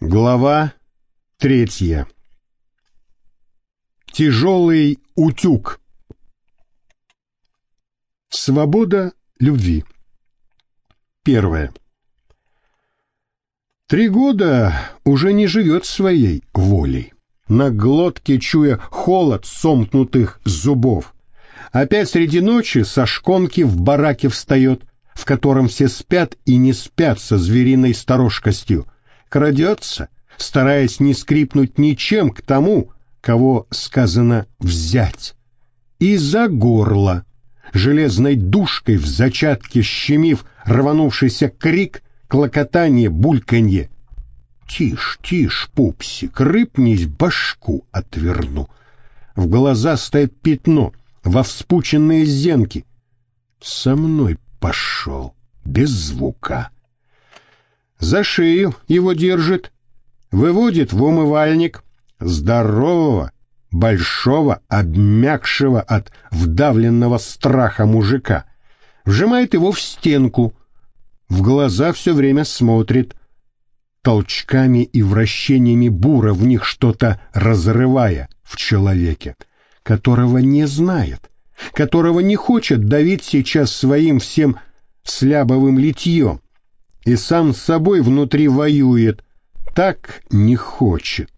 Глава третья. Тяжелый утюг. Свобода любви. Первое. Три года уже не живет своей волей. На глотке чуя холод сомкнутых зубов. Опять среди ночи со шконки в бараке встает, в котором все спят и не спят со звериной сторожкостью — крадется, стараясь не скрипнуть ничем к тому, кого сказано «взять». И за горло, железной душкой в зачатке щемив рванувшийся крик, клокотание, бульканье. Тишь, тишь, пупсик, рыпнись, башку отверну. В глаза стоит пятно, во вспученные зенки. Со мной пошел, без звука за шею его держит, выводит в умывальник здорового, большого, обмякшего от вдавленного страха мужика, вжимает его в стенку, в глаза все время смотрит, толчками и вращениями бура в них что-то разрывая в человеке, которого не знает, которого не хочет давить сейчас своим всем слябовым литьем, и сам с собой внутри воюет, так не хочет.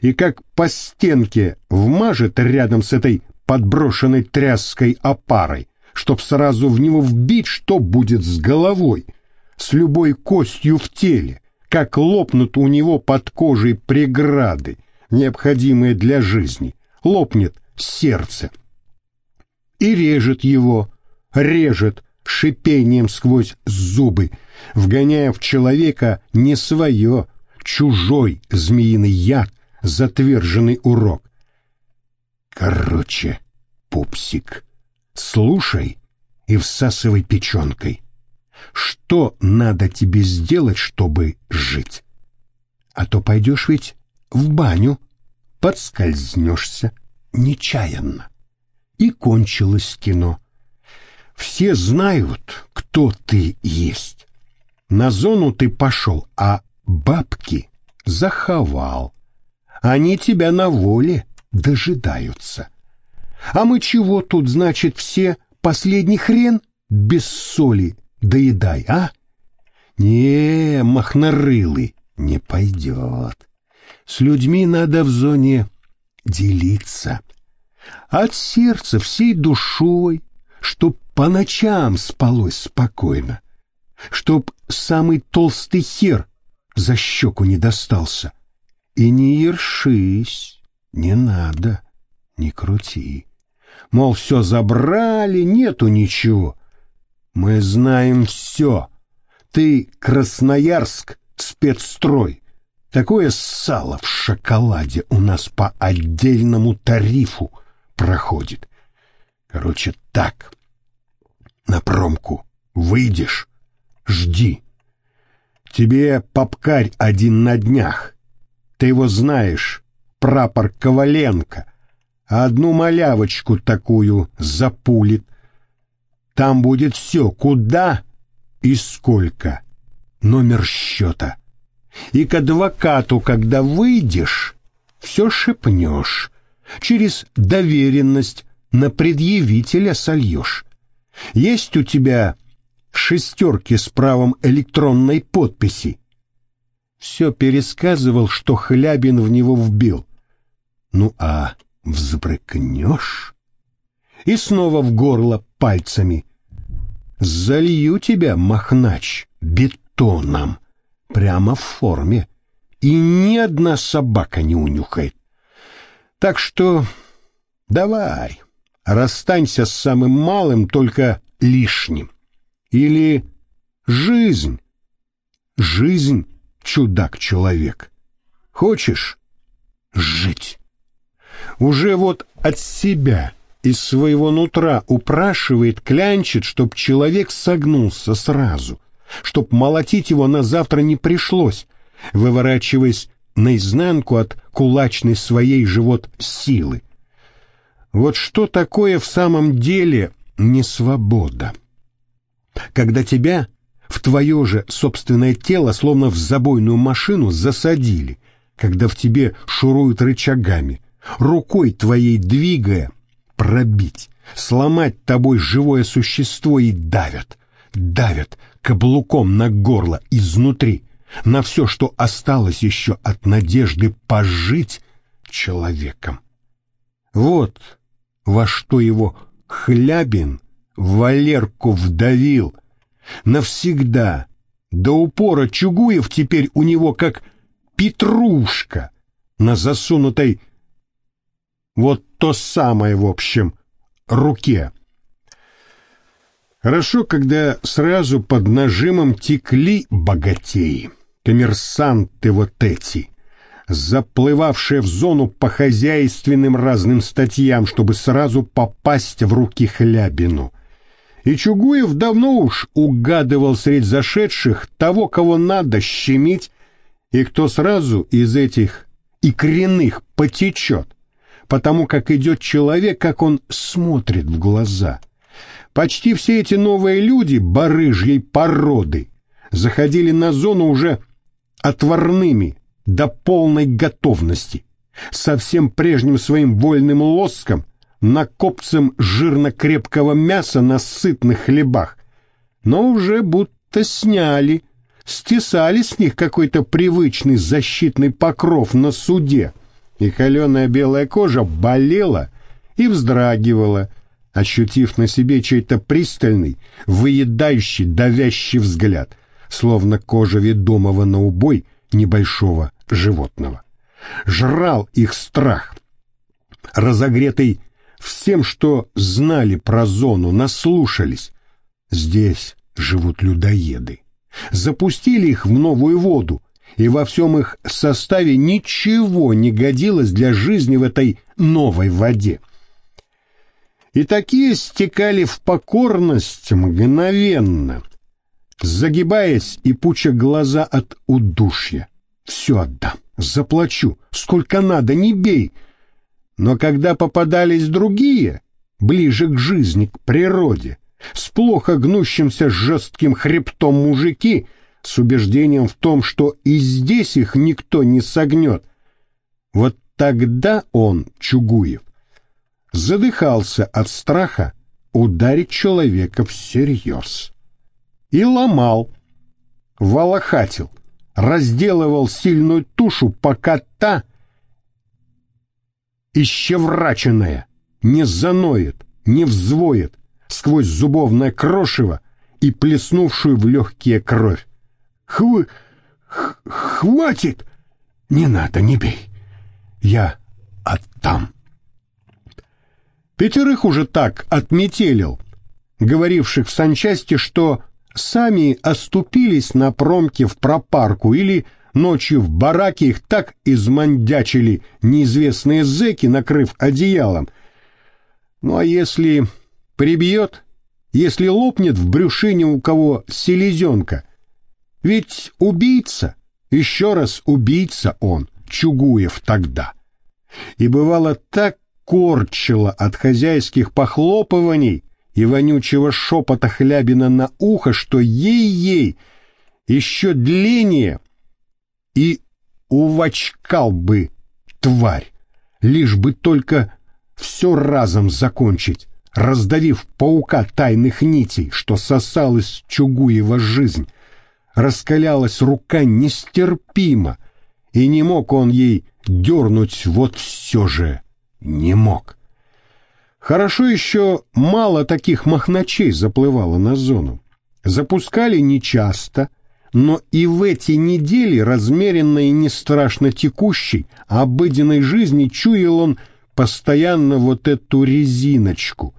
И как по стенке вмажет рядом с этой подброшенной тряской опарой, чтоб сразу в него вбить, что будет с головой, с любой костью в теле, как лопнут у него под кожей преграды, необходимые для жизни, лопнет сердце. И режет его, режет, шипением сквозь зубы, вгоняя в человека не свое, чужой змеиный яд, затверженный урок. Короче, пупсик, слушай и всасывай печенкой. Что надо тебе сделать, чтобы жить? А то пойдешь ведь в баню, подскользнешься нечаянно. И кончилось кино — все знают, кто ты есть. На зону ты пошел, а бабки заховал. Они тебя на воле дожидаются. А мы чего тут, значит, все последний хрен без соли доедай, а? Не, махнорылый, не пойдет. С людьми надо в зоне делиться. От сердца всей душой, чтоб по ночам спалось спокойно, чтоб самый толстый хер за щеку не достался. И не ершись, не надо, не крути. Мол, все забрали, нету ничего. Мы знаем все. Ты Красноярск, спецстрой. Такое сало в шоколаде у нас по отдельному тарифу проходит. Короче, так на промку. Выйдешь, жди. Тебе попкарь один на днях. Ты его знаешь, прапор Коваленко. Одну малявочку такую запулит. Там будет все, куда и сколько. Номер счета. И к адвокату, когда выйдешь, все шепнешь. Через доверенность на предъявителя сольешь. Есть у тебя шестерки с правом электронной подписи? Все пересказывал, что Хлябин в него вбил. Ну а взбрыкнешь? И снова в горло пальцами. Залью тебя, махнач, бетоном, прямо в форме, и ни одна собака не унюхает. Так что давай, расстанься с самым малым, только лишним. Или жизнь. Жизнь, чудак-человек. Хочешь жить? Уже вот от себя, из своего нутра упрашивает, клянчит, чтоб человек согнулся сразу, чтоб молотить его на завтра не пришлось, выворачиваясь наизнанку от кулачной своей живот силы. Вот что такое в самом деле не свобода? Когда тебя в твое же собственное тело, словно в забойную машину, засадили, когда в тебе шуруют рычагами, рукой твоей двигая, пробить, сломать тобой живое существо и давят, давят каблуком на горло изнутри, на все, что осталось еще от надежды пожить человеком. Вот во что его Хлябин Валерку вдавил. Навсегда. До упора Чугуев теперь у него как петрушка на засунутой вот то самое, в общем, руке. Хорошо, когда сразу под нажимом текли богатеи, коммерсанты вот эти, заплывавшие в зону по хозяйственным разным статьям, чтобы сразу попасть в руки Хлябину. И Чугуев давно уж угадывал среди зашедших того, кого надо щемить, и кто сразу из этих икряных потечет, потому как идет человек, как он смотрит в глаза. Почти все эти новые люди барыжьей породы заходили на зону уже отварными, до полной готовности, со всем прежним своим вольным лоском, накопцем жирно-крепкого мяса на сытных хлебах, но уже будто сняли, стесали с них какой-то привычный защитный покров на суде, и холеная белая кожа болела и вздрагивала, ощутив на себе чей-то пристальный, выедающий, давящий взгляд, словно кожа ведомого на убой небольшого животного. Жрал их страх, разогретый всем, что знали про зону, наслушались. Здесь живут людоеды. Запустили их в новую воду, и во всем их составе ничего не годилось для жизни в этой новой воде. И такие стекали в покорность мгновенно, загибаясь и пуча глаза от удушья. Все отдам, заплачу, сколько надо, не бей. Но когда попадались другие, ближе к жизни, к природе, с плохо гнущимся жестким хребтом мужики, с убеждением в том, что и здесь их никто не согнет, вот тогда он, Чугуев, задыхался от страха ударить человека всерьез. И ломал, волохатил, разделывал сильную тушу, пока та, исчевраченная, не заноет, не взвоет сквозь зубовное крошево и плеснувшую в легкие кровь. Хв... хватит! Не надо, не бей. Я оттам. Пятерых уже так отметелил, говоривших в санчасти, что сами оступились на промке в пропарку или ночью в бараке их так измандячили неизвестные зэки, накрыв одеялом. Ну а если прибьет, если лопнет в брюшине у кого селезенка? Ведь убийца, еще раз убийца он, Чугуев тогда. И бывало так корчило от хозяйских похлопываний, и вонючего шепота Хлябина на ухо, что ей-ей еще длиннее и увачкал бы тварь, лишь бы только все разом закончить, раздавив паука тайных нитей, что сосалась Чугуева жизнь. Раскалялась рука нестерпимо, и не мог он ей дернуть вот все же не мог. Хорошо еще мало таких махначей заплывало на зону. Запускали нечасто, но и в эти недели размеренной и не страшно текущей обыденной жизни чуял он постоянно вот эту резиночку.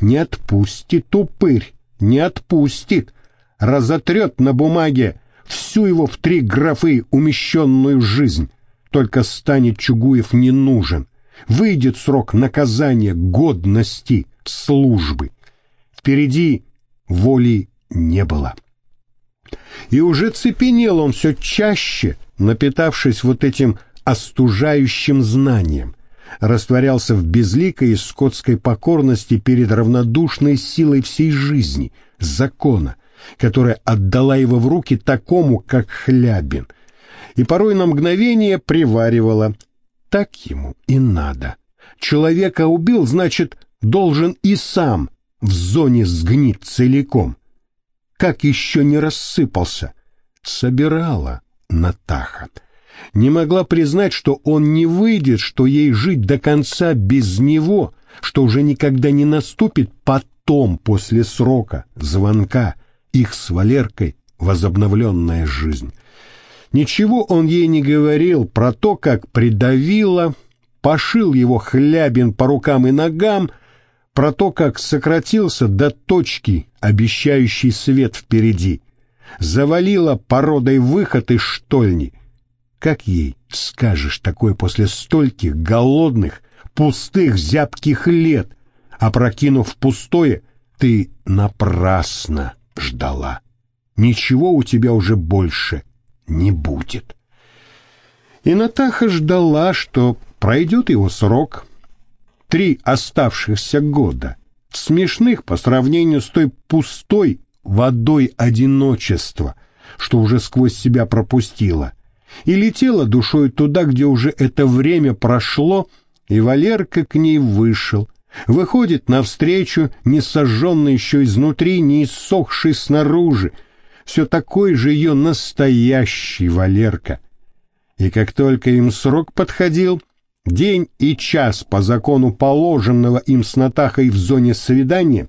Не отпустит упырь, не отпустит, разотрет на бумаге всю его в три графы умещенную жизнь, только станет Чугуев не нужен — выйдет срок наказания годности службы. Впереди воли не было. И уже цепенел он все чаще, напитавшись вот этим остужающим знанием, растворялся в безликой и скотской покорности перед равнодушной силой всей жизни, закона, которая отдала его в руки такому, как Хлябин, и порой на мгновение приваривала. Так ему и надо. Человека убил, значит, должен и сам в зоне сгнить целиком. Как еще не рассыпался? Собирала Натаха. Не могла признать, что он не выйдет, что ей жить до конца без него, что уже никогда не наступит потом, после срока, звонка, их с Валеркой возобновленная жизнь. Ничего он ей не говорил про то, как придавило, пошил его хлябин по рукам и ногам, про то, как сократился до точки, обещающий свет впереди, завалила породой выход из штольни. Как ей скажешь такое после стольких голодных, пустых, зябких лет, опрокинув пустое, ты напрасно ждала. Ничего у тебя уже больше не будет. И Натаха ждала, что пройдет его срок. Три оставшихся года, смешных по сравнению с той пустой водой одиночества, что уже сквозь себя пропустила, и летела душой туда, где уже это время прошло, и Валерка к ней вышел, выходит навстречу, не сожженный еще изнутри, не иссохший снаружи, все такой же ее настоящий Валерка. И как только им срок подходил, день и час по закону положенного им с Натахой в зоне свидания,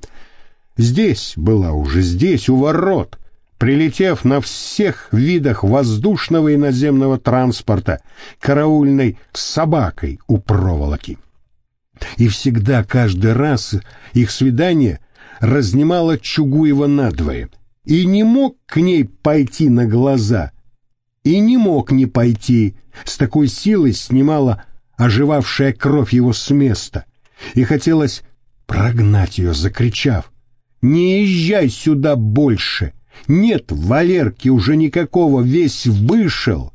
здесь была уже, здесь, у ворот, прилетев на всех видах воздушного и наземного транспорта, караульной собакой у проволоки. И всегда, каждый раз их свидание разнимало Чугуева надвое — и не мог к ней пойти на глаза, и не мог не пойти, с такой силой снимала оживавшая кровь его с места, и хотелось прогнать ее, закричав, «Не езжай сюда больше! Нет, Валерки уже никакого, весь вышел!»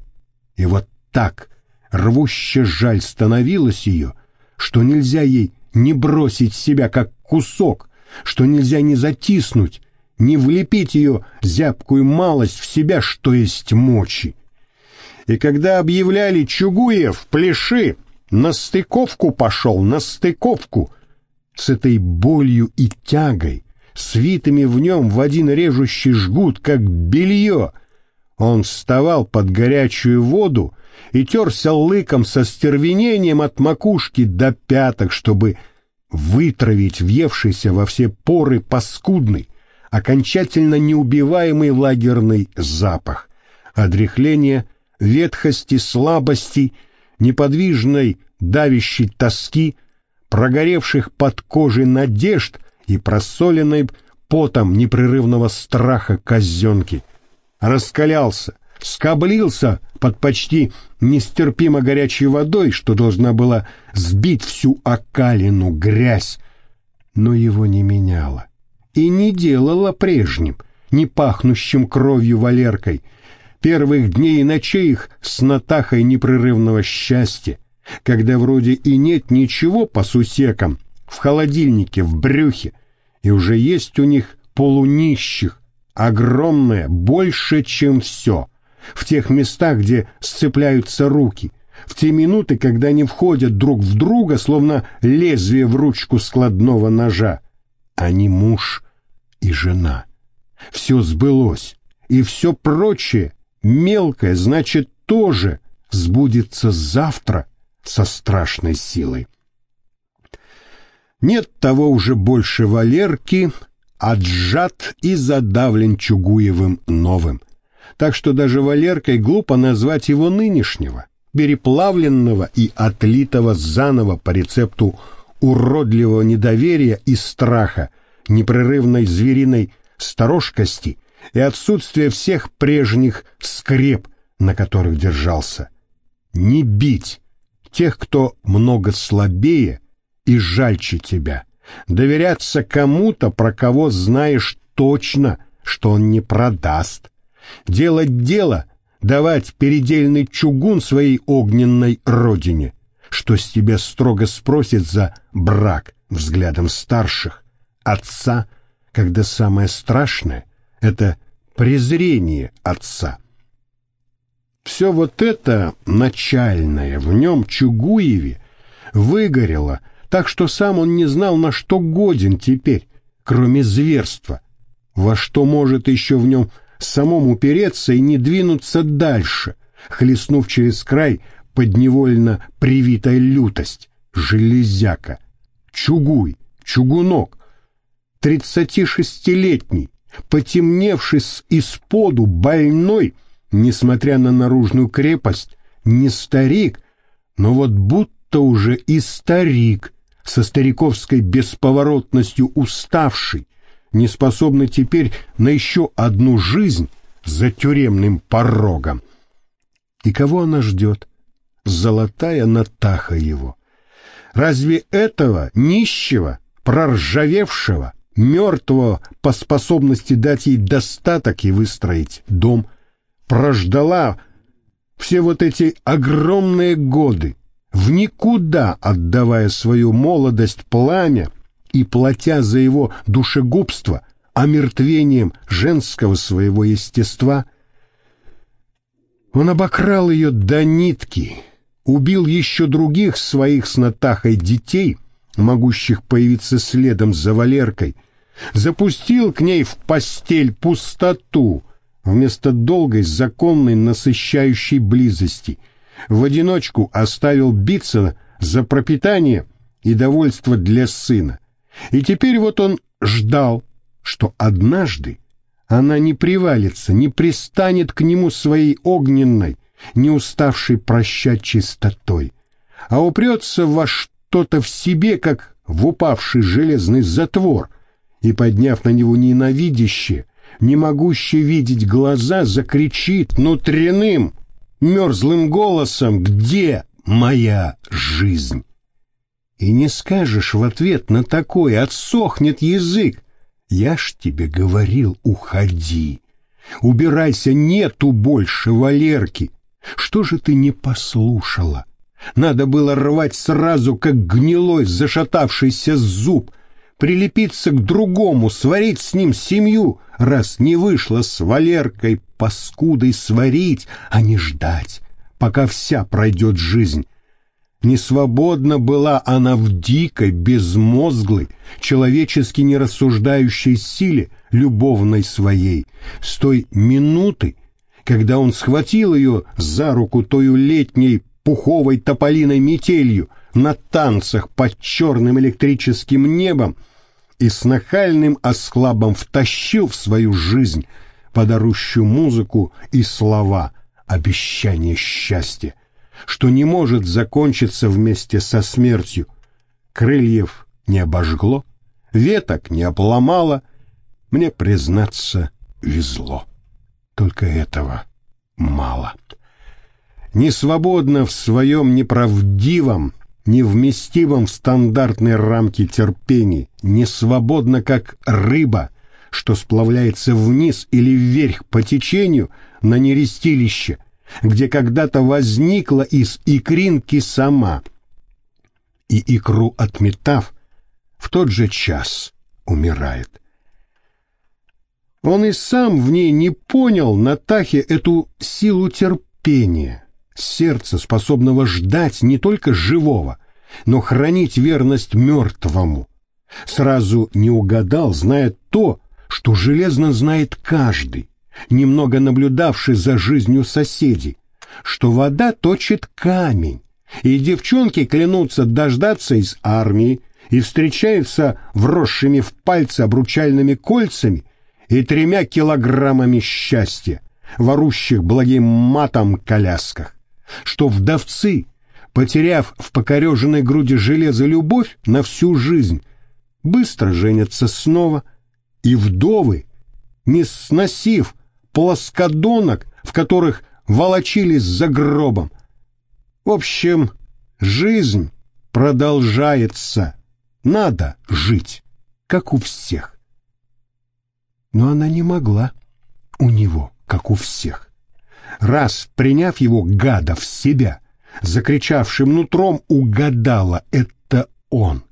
И вот так рвуще жаль становилось ее, что нельзя ей не бросить себя как кусок, что нельзя не затиснуть, не влепить ее зябкую малость в себя, что есть мочи. И когда объявляли Чугуев, пляши, на стыковку пошел, на стыковку, с этой болью и тягой, свитыми в нем в один режущий жгут, как белье, он вставал под горячую воду и терся лыком со стервенением от макушки до пяток, чтобы вытравить въевшийся во все поры паскудный, окончательно неубиваемый лагерный запах, одряхление, ветхости, слабости, неподвижной давящей тоски, прогоревших под кожей надежд и просоленной потом непрерывного страха казенки. Раскалялся, скоблился под почти нестерпимо горячей водой, что должна была сбить всю окалину, грязь, но его не меняло и не делала прежним, не пахнущим кровью Валеркой, первых дней и ночей их с Натахой непрерывного счастья, когда вроде и нет ничего по сусекам, в холодильнике, в брюхе, и уже есть у них полунищих, огромное, больше, чем все, в тех местах, где сцепляются руки, в те минуты, когда они входят друг в друга, словно лезвие в ручку складного ножа. Они муж и жена. Все сбылось, и все прочее, мелкое, значит, тоже сбудется завтра со страшной силой. Нет того уже больше Валерки, отжат и задавлен Чугуевым новым. Так что даже Валеркой глупо назвать его нынешнего, переплавленного и отлитого заново по рецепту уродливого недоверия и страха, непрерывной звериной сторожкости и отсутствия всех прежних скреп, на которых держался. Не бить тех, кто много слабее и жальче тебя, доверяться кому-то, про кого знаешь точно, что он не продаст, делать дело, давать передельный чугун своей огненной родине, что с тебя строго спросит за брак взглядом старших, отца, когда самое страшное это презрение отца. Все вот это начальное в нем Чугуеве выгорело, так что сам он не знал, на что годен теперь, кроме зверства, во что может еще в нем самому упереться и не двинуться дальше, хлестнув через край подневольно привитая лютость, железяка, чугуй, чугунок, тридцати шестилетний, потемневший с исподу, больной, несмотря на наружную крепость, не старик, но вот будто уже и старик, со стариковской бесповоротностью уставший, не способный теперь на еще одну жизнь за тюремным порогом. И кого она ждет? Золотая Натаха его. Разве этого нищего, проржавевшего, мертвого по способности дать ей достаток и выстроить дом, прождала все вот эти огромные годы, в никуда отдавая свою молодость пламя и платя за его душегубство омертвением женского своего естества, он обокрал ее до нитки, убил еще других своих с Натахой детей, могущих появиться следом за Валеркой, запустил к ней в постель пустоту вместо долгой законной насыщающей близости, в одиночку оставил биться за пропитание и довольство для сына. И теперь вот он ждал, что однажды она не привалится, не пристанет к нему своей огненной, не уставшей прощать чистотой, а упрется во что-то в себе, как в упавший железный затвор, и, подняв на него ненавидящее, не могущее видеть глаза, закричит внутренним, мерзлым голосом «Где моя жизнь?» И не скажешь в ответ на такое, отсохнет язык. Я ж тебе говорил, уходи. Убирайся, нету больше Валерки. Что же ты не послушала? Надо было рвать сразу, как гнилой зашатавшийся зуб, прилепиться к другому, сварить с ним семью, раз не вышло с Валеркой паскудой сварить, а не ждать, пока вся пройдет жизнь. Несвободна была она в дикой, безмозглой, человечески нерассуждающей силе, любовной своей, с той минуты, когда он схватил ее за руку тою летней пуховой тополиной метелью на танцах под черным электрическим небом и с нахальным осклабом втащил в свою жизнь подарущую музыку и слова обещания счастья что не может закончиться вместе со смертью. Крыльев не обожгло, веток не обломало. Мне, признаться, везло. Только этого мало. Не свободно в своем неправдивом, невместивом в стандартные рамки терпений, не свободно, как рыба, что сплавляется вниз или вверх по течению на нерестилище — где когда-то возникла из икринки сама, и икру отметав, в тот же час умирает. Он и сам в ней не понял на Тахе эту силу терпения, сердца, способного ждать не только живого, но хранить верность мертвому. Сразу не угадал, зная то, что железно знает каждый, немного наблюдавший за жизнью соседей, что вода точит камень, и девчонки клянутся дождаться из армии и встречаются вросшими в пальцы обручальными кольцами и тремя килограммами счастья, ворущих благим матом колясках, что вдовцы, потеряв в покореженной груди железо любовь на всю жизнь, быстро женятся снова, и вдовы, не сносив плоскодонок, в которых волочились за гробом. В общем, жизнь продолжается. Надо жить, как у всех. Но она не могла у него, как у всех. Раз, приняв его гада в себя, закричавшим нутром, угадала, это он.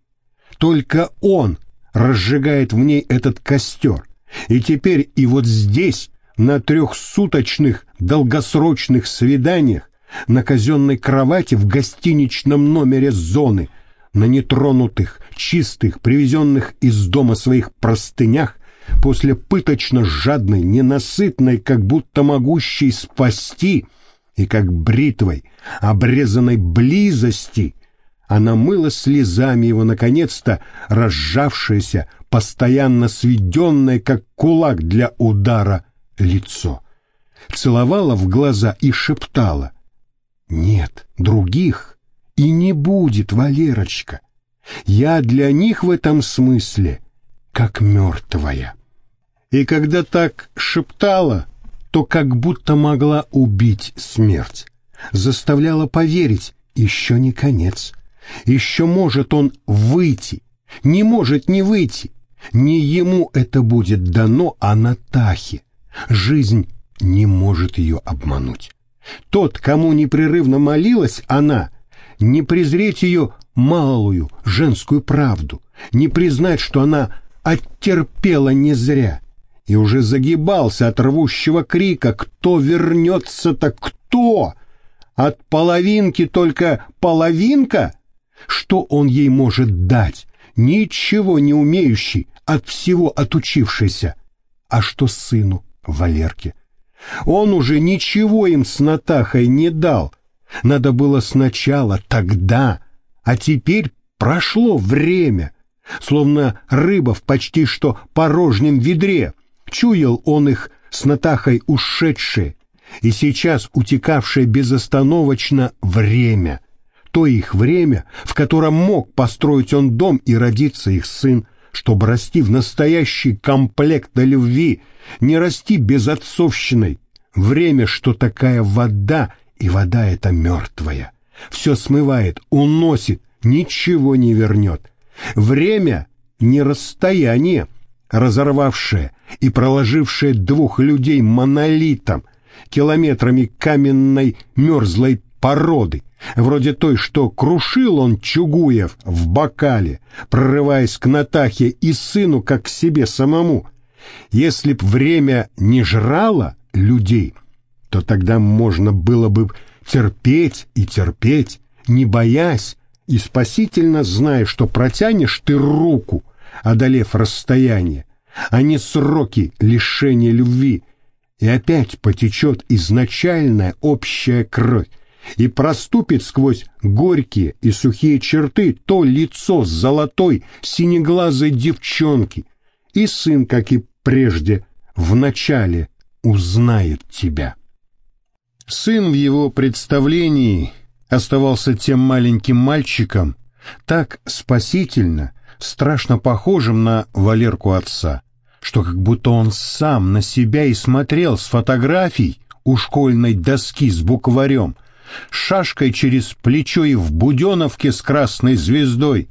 Только он разжигает в ней этот костер, И теперь и вот здесь, на трехсуточных долгосрочных свиданиях, на казенной кровати в гостиничном номере зоны, на нетронутых, чистых, привезенных из дома своих простынях, после пыточно жадной, ненасытной, как будто могущей спасти, и как бритвой, обрезанной близости, она мыла слезами его, наконец-то, разжавшееся, постоянно сведенное, как кулак для удара, лицо. Целовала в глаза и шептала. «Нет, других и не будет, Валерочка. Я для них в этом смысле как мертвая». И когда так шептала, то как будто могла убить смерть. Заставляла поверить, еще не конец. Еще может он выйти, не может не выйти. Не ему это будет дано, а Натахе. Жизнь не может ее обмануть. Тот, кому непрерывно молилась она, не презреть ее малую женскую правду, не признать, что она оттерпела не зря, и уже загибался от рвущего крика «Кто вернется-то? Кто?» От половинки только половинка? Что он ей может дать? Ничего не умеющий, от всего отучившийся. А что сыну, Валерке? Он уже ничего им с Натахой не дал. Надо было сначала, тогда, а теперь прошло время, словно рыба в почти что порожнем ведре. Чуял он их с Натахой ушедшие, и сейчас утекавшее безостановочно время. То их время, в котором мог построить он дом и родиться их сын, чтобы расти в настоящий комплект на любви, не расти безотцовщиной. Время, что такая вода, и вода эта мертвая. Все смывает, уносит, ничего не вернет. Время — не расстояние, разорвавшее и проложившее двух людей монолитом, километрами каменной мерзлой породы, вроде той, что крушил он Чугуев в бокале, прорываясь к Натахе и сыну, как к себе самому. Если б время не жрало людей, то тогда можно было бы терпеть и терпеть, не боясь и спасительно зная, что протянешь ты руку, одолев расстояние, а не сроки лишения любви, и опять потечет изначальная общая кровь, и проступит сквозь горькие и сухие черты то лицо золотой синеглазой девчонки, и сын, как и прежде, вначале узнает тебя. Сын в его представлении оставался тем маленьким мальчиком, так спасительно, страшно похожим на Валерку отца, что как будто он сам на себя и смотрел с фотографий у школьной доски с букварем, шашкой через плечо и в буденовке с красной звездой,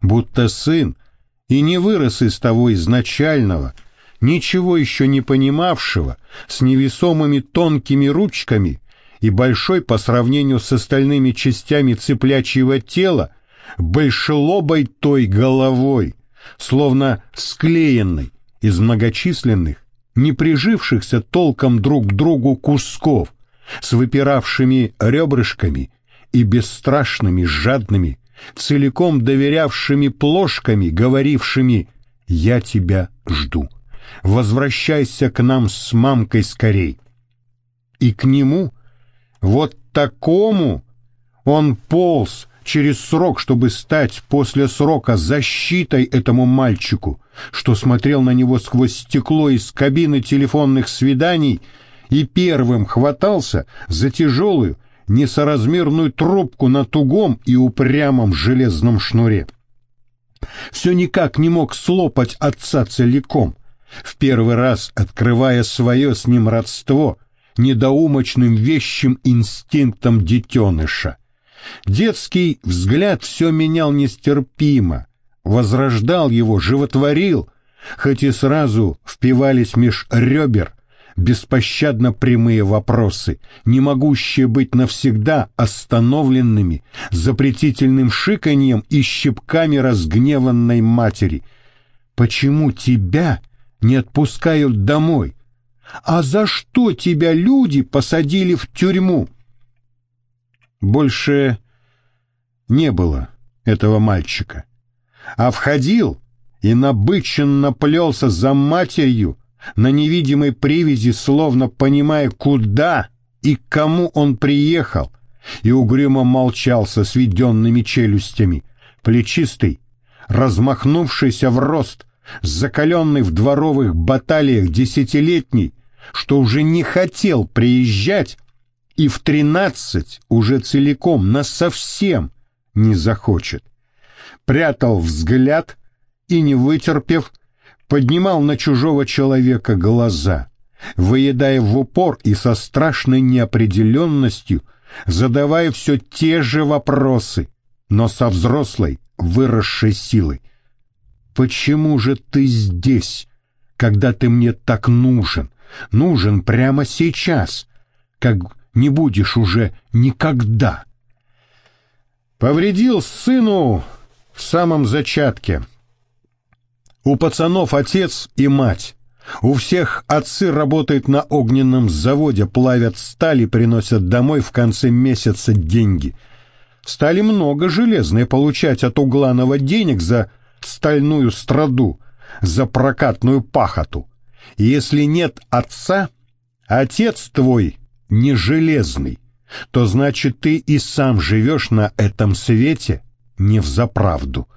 будто сын и не вырос из того изначального, ничего еще не понимавшего, с невесомыми тонкими ручками и большой по сравнению с остальными частями цыплячьего тела, большелобой той головой, словно склеенной из многочисленных, не прижившихся толком друг к другу кусков, с выпиравшими ребрышками и бесстрашными, жадными, целиком доверявшими плошками, говорившими «Я тебя жду, возвращайся к нам с мамкой скорей». И к нему, вот такому, он полз, через срок, чтобы стать после срока защитой этому мальчику, что смотрел на него сквозь стекло из кабины телефонных свиданий и первым хватался за тяжелую, несоразмерную трубку на тугом и упрямом железном шнуре. Все никак не мог слопать отца целиком, в первый раз открывая свое с ним родство недоумочным вещим инстинктом детеныша. Детский взгляд все менял нестерпимо, возрождал его, животворил, хоть и сразу впивались меж ребер беспощадно прямые вопросы, не могущие быть навсегда остановленными запретительным шиканьем и щипками разгневанной матери. «Почему тебя не отпускают домой. А за что тебя люди посадили в тюрьму? Больше не было этого мальчика. А входил и набыченно плелся за матерью на невидимой привязи, словно понимая, куда и к кому он приехал, и угрюмо молчал со сведенными челюстями, плечистый, размахнувшийся в рост, закаленный в дворовых баталиях десятилетний, что уже не хотел приезжать и в тринадцать уже целиком, насовсем не захочет. Прятал взгляд и, не вытерпев, поднимал на чужого человека глаза, выедая в упор и со страшной неопределенностью, задавая все те же вопросы, но со взрослой, выросшей силой. «Почему же ты здесь, когда ты мне так нужен? Нужен прямо сейчас, как не будешь уже никогда?» Повредил сыну в самом зачатке. У пацанов отец и мать. У всех отцы работают на огненном заводе, плавят стали, приносят домой в конце месяца деньги. Стали много железной получать от Угланова денег за стальную страду, за прокатную пахоту. Если нет отца, отец твой не железный, то значит ты и сам живешь на этом свете не взаправду.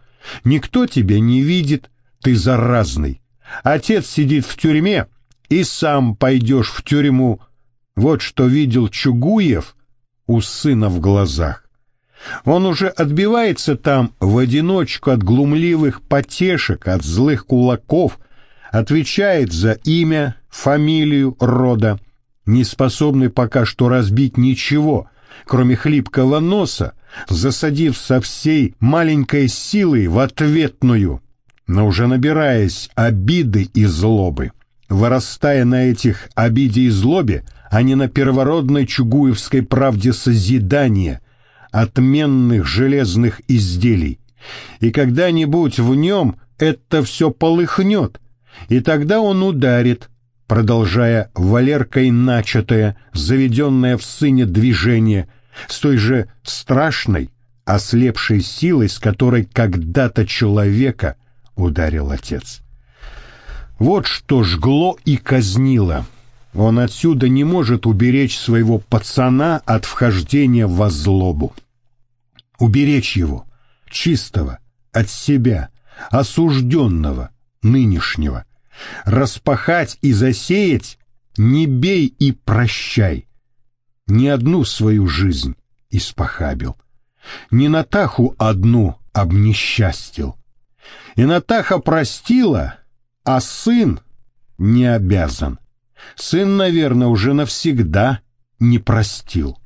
Никто тебя не видит, ты заразный. Отец сидит в тюрьме, и сам пойдешь в тюрьму. Вот что видел Чугуев у сына в глазах. Он уже отбивается там в одиночку от глумливых потешек, от злых кулаков, отвечает за имя, фамилию, рода, не способный пока что разбить ничего, кроме хлипкого носа, засадив со всей маленькой силой в ответную, но уже набираясь обиды и злобы, вырастая на этих обиде и злобе, а не на первородной чугуевской правде созидания, отменных железных изделий. И когда-нибудь в нем это все полыхнет, и тогда он ударит, продолжая Валеркой начатое, заведенное в сыне движение, с той же страшной, ослепшей силой, с которой когда-то человека ударил отец. Вот что жгло и казнило. Он отсюда не может уберечь своего пацана от вхождения в злобу. Уберечь его, чистого, от себя, осужденного, нынешнего. Распахать и засеять не бей и прощай. Ни одну свою жизнь испохабил. Не Натаху одну обнесчастил. И Натаха простила, а сын не обязан. Сын, наверное, уже навсегда не простил.